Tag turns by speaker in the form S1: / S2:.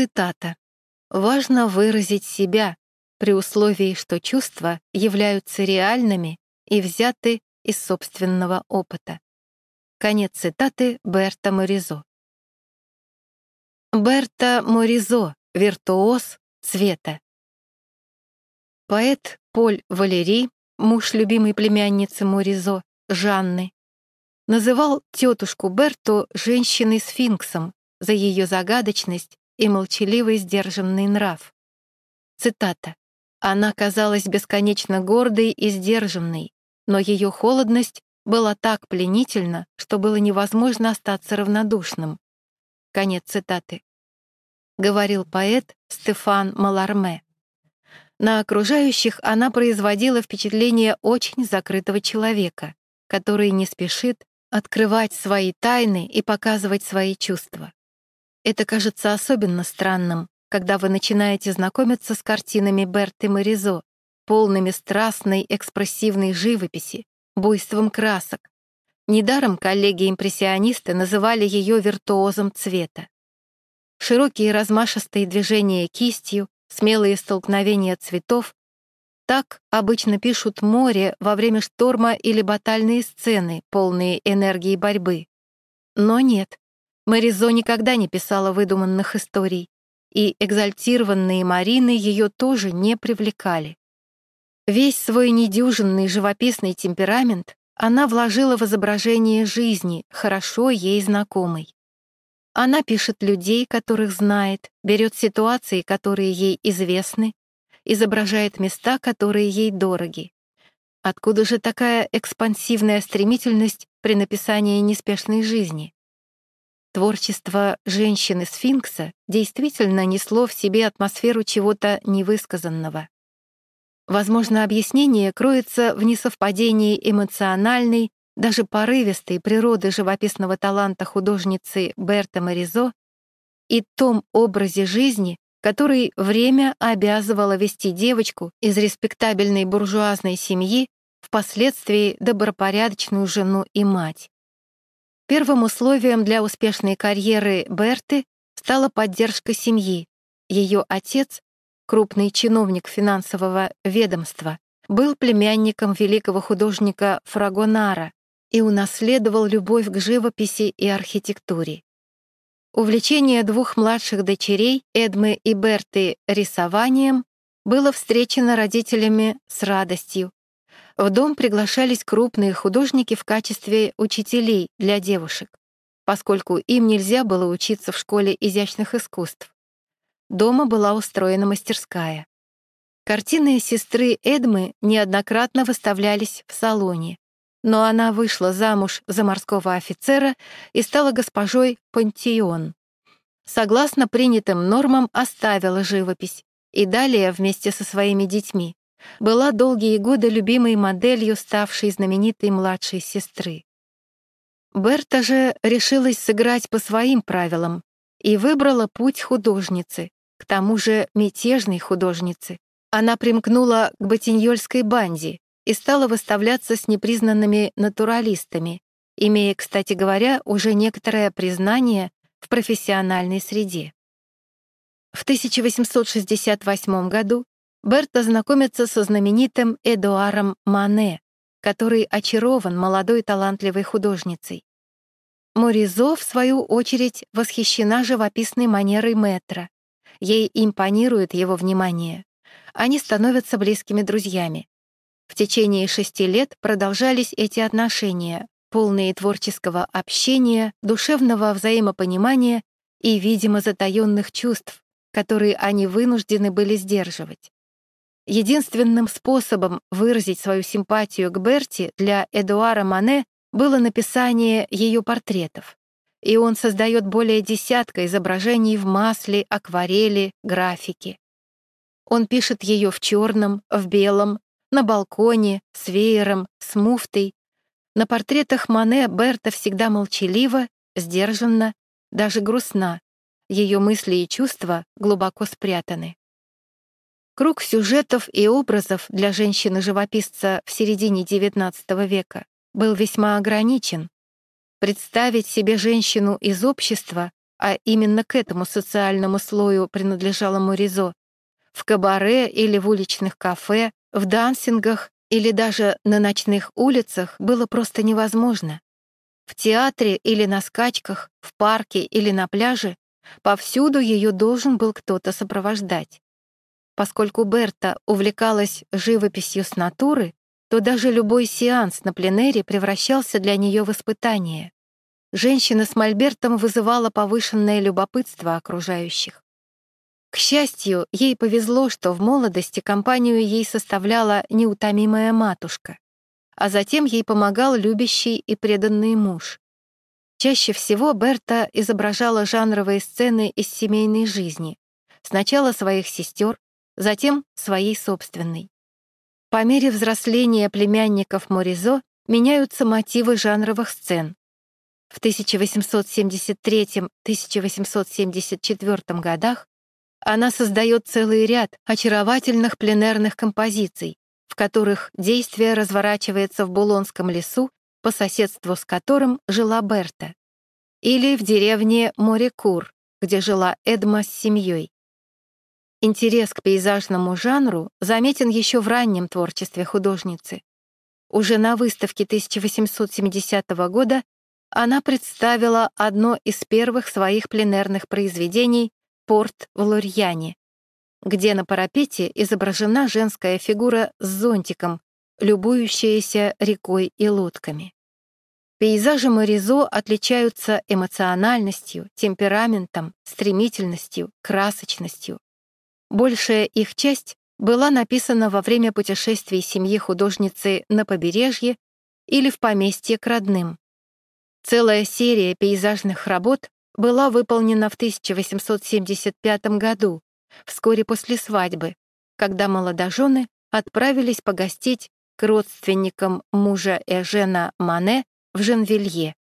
S1: Цитата. «Важно выразить себя, при условии, что чувства являются реальными и взяты из собственного опыта». Конец цитаты Берта Моризо. Берта Моризо, виртуоз цвета. Поэт Поль Валери, муж любимой племянницы Моризо, Жанны, называл тетушку Берту женщиной-сфинксом за ее загадочность и молчаливый сдержанный нрав. Цитата. «Она казалась бесконечно гордой и сдержанной, но ее холодность была так пленительна, что было невозможно остаться равнодушным». Конец цитаты. Говорил поэт Стефан Маларме. На окружающих она производила впечатление очень закрытого человека, который не спешит открывать свои тайны и показывать свои чувства. Это кажется особенно странным, когда вы начинаете знакомиться с картинами Берты Моризо, полными страстной экспрессивной живописи, буйством красок. Недаром коллеги-импрессионисты называли ее виртуозом цвета. Широкие размашистые движения кистью, смелые столкновения цветов так обычно пишут море во время шторма или батальные сцены, полные энергии борьбы. Но нет, Мэризо никогда не писала выдуманных историй, и экзальтированные Марины ее тоже не привлекали. Весь свой недюжинный живописный темперамент она вложила в изображение жизни, хорошо ей знакомой. Она пишет людей, которых знает, берет ситуации, которые ей известны, изображает места, которые ей дороги. Откуда же такая экспансивная стремительность при написании неспешной жизни? Творчество женщины-сфинкса действительно несло в себе атмосферу чего-то невысказанного. Возможно, объяснение кроется в несовпадении эмоциональной, даже порывистой природы живописного таланта художницы Берта Моризо и том образе жизни, который время обязывало вести девочку из респектабельной буржуазной семьи, впоследствии добропорядочную жену и мать. Первым условием для успешной карьеры Берты стала поддержка семьи. Ее отец, крупный чиновник финансового ведомства, был племянником великого художника Фрагонара и унаследовал любовь к живописи и архитектуре. Увлечение двух младших дочерей, Эдмы и Берты, рисованием было встречено родителями с радостью. В дом приглашались крупные художники в качестве учителей для девушек, поскольку им нельзя было учиться в школе изящных искусств. Дома была устроена мастерская. Картины сестры Эдмы неоднократно выставлялись в салоне, но она вышла замуж за морского офицера и стала госпожой Пантеон. Согласно принятым нормам оставила живопись и далее вместе со своими детьми была долгие годы любимой моделью ставшей знаменитой младшей сестры. Берта же решилась сыграть по своим правилам и выбрала путь художницы, к тому же мятежной художницы. Она примкнула к ботиньольской банде, и стала выставляться с непризнанными натуралистами, имея, кстати говоря, уже некоторое признание в профессиональной среде. В 1868 году Берта знакомится со знаменитым Эдуаром Мане, который очарован молодой талантливой художницей. Моризо, в свою очередь, восхищена живописной манерой Метра. Ей импонирует его внимание. Они становятся близкими друзьями. В течение шести лет продолжались эти отношения, полные творческого общения, душевного взаимопонимания и, видимо, затаённых чувств, которые они вынуждены были сдерживать. Единственным способом выразить свою симпатию к Берти для Эдуара Мане было написание ее портретов. И он создает более десятка изображений в масле, акварели, графике. Он пишет ее в черном, в белом, на балконе, с веером, с муфтой. На портретах Мане Берта всегда молчалива, сдержанна, даже грустна. Ее мысли и чувства глубоко спрятаны. Круг сюжетов и образов для женщины-живописца в середине XIX века был весьма ограничен. Представить себе женщину из общества, а именно к этому социальному слою принадлежала Моризо, в кабаре или в уличных кафе, в дансингах или даже на ночных улицах было просто невозможно. В театре или на скачках, в парке или на пляже повсюду ее должен был кто-то сопровождать. Поскольку Берта увлекалась живописью с натуры, то даже любой сеанс на пленэре превращался для нее в испытание. Женщина с мольбертом вызывала повышенное любопытство окружающих. К счастью, ей повезло, что в молодости компанию ей составляла неутомимая матушка, а затем ей помогал любящий и преданный муж. Чаще всего Берта изображала жанровые сцены из семейной жизни, сначала своих сестер, затем своей собственной. По мере взросления племянников Моризо меняются мотивы жанровых сцен. В 1873-1874 годах она создает целый ряд очаровательных пленерных композиций, в которых действие разворачивается в Булонском лесу, по соседству с которым жила Берта, или в деревне Морекур, где жила Эдма с семьей. Интерес к пейзажному жанру заметен еще в раннем творчестве художницы. Уже на выставке 1870 года она представила одно из первых своих пленерных произведений порт в Лурьяне, где на парапете изображена женская фигура с зонтиком, любующаяся рекой и лодками. Пейзажи Моризо отличаются эмоциональностью, темпераментом, стремительностью, красочностью. Большая их часть была написана во время путешествий семьи художницы на побережье или в поместье к родным. Целая серия пейзажных работ была выполнена в 1875 году, вскоре после свадьбы, когда молодожены отправились погостить к родственникам мужа Эжена Мане в Женвилье.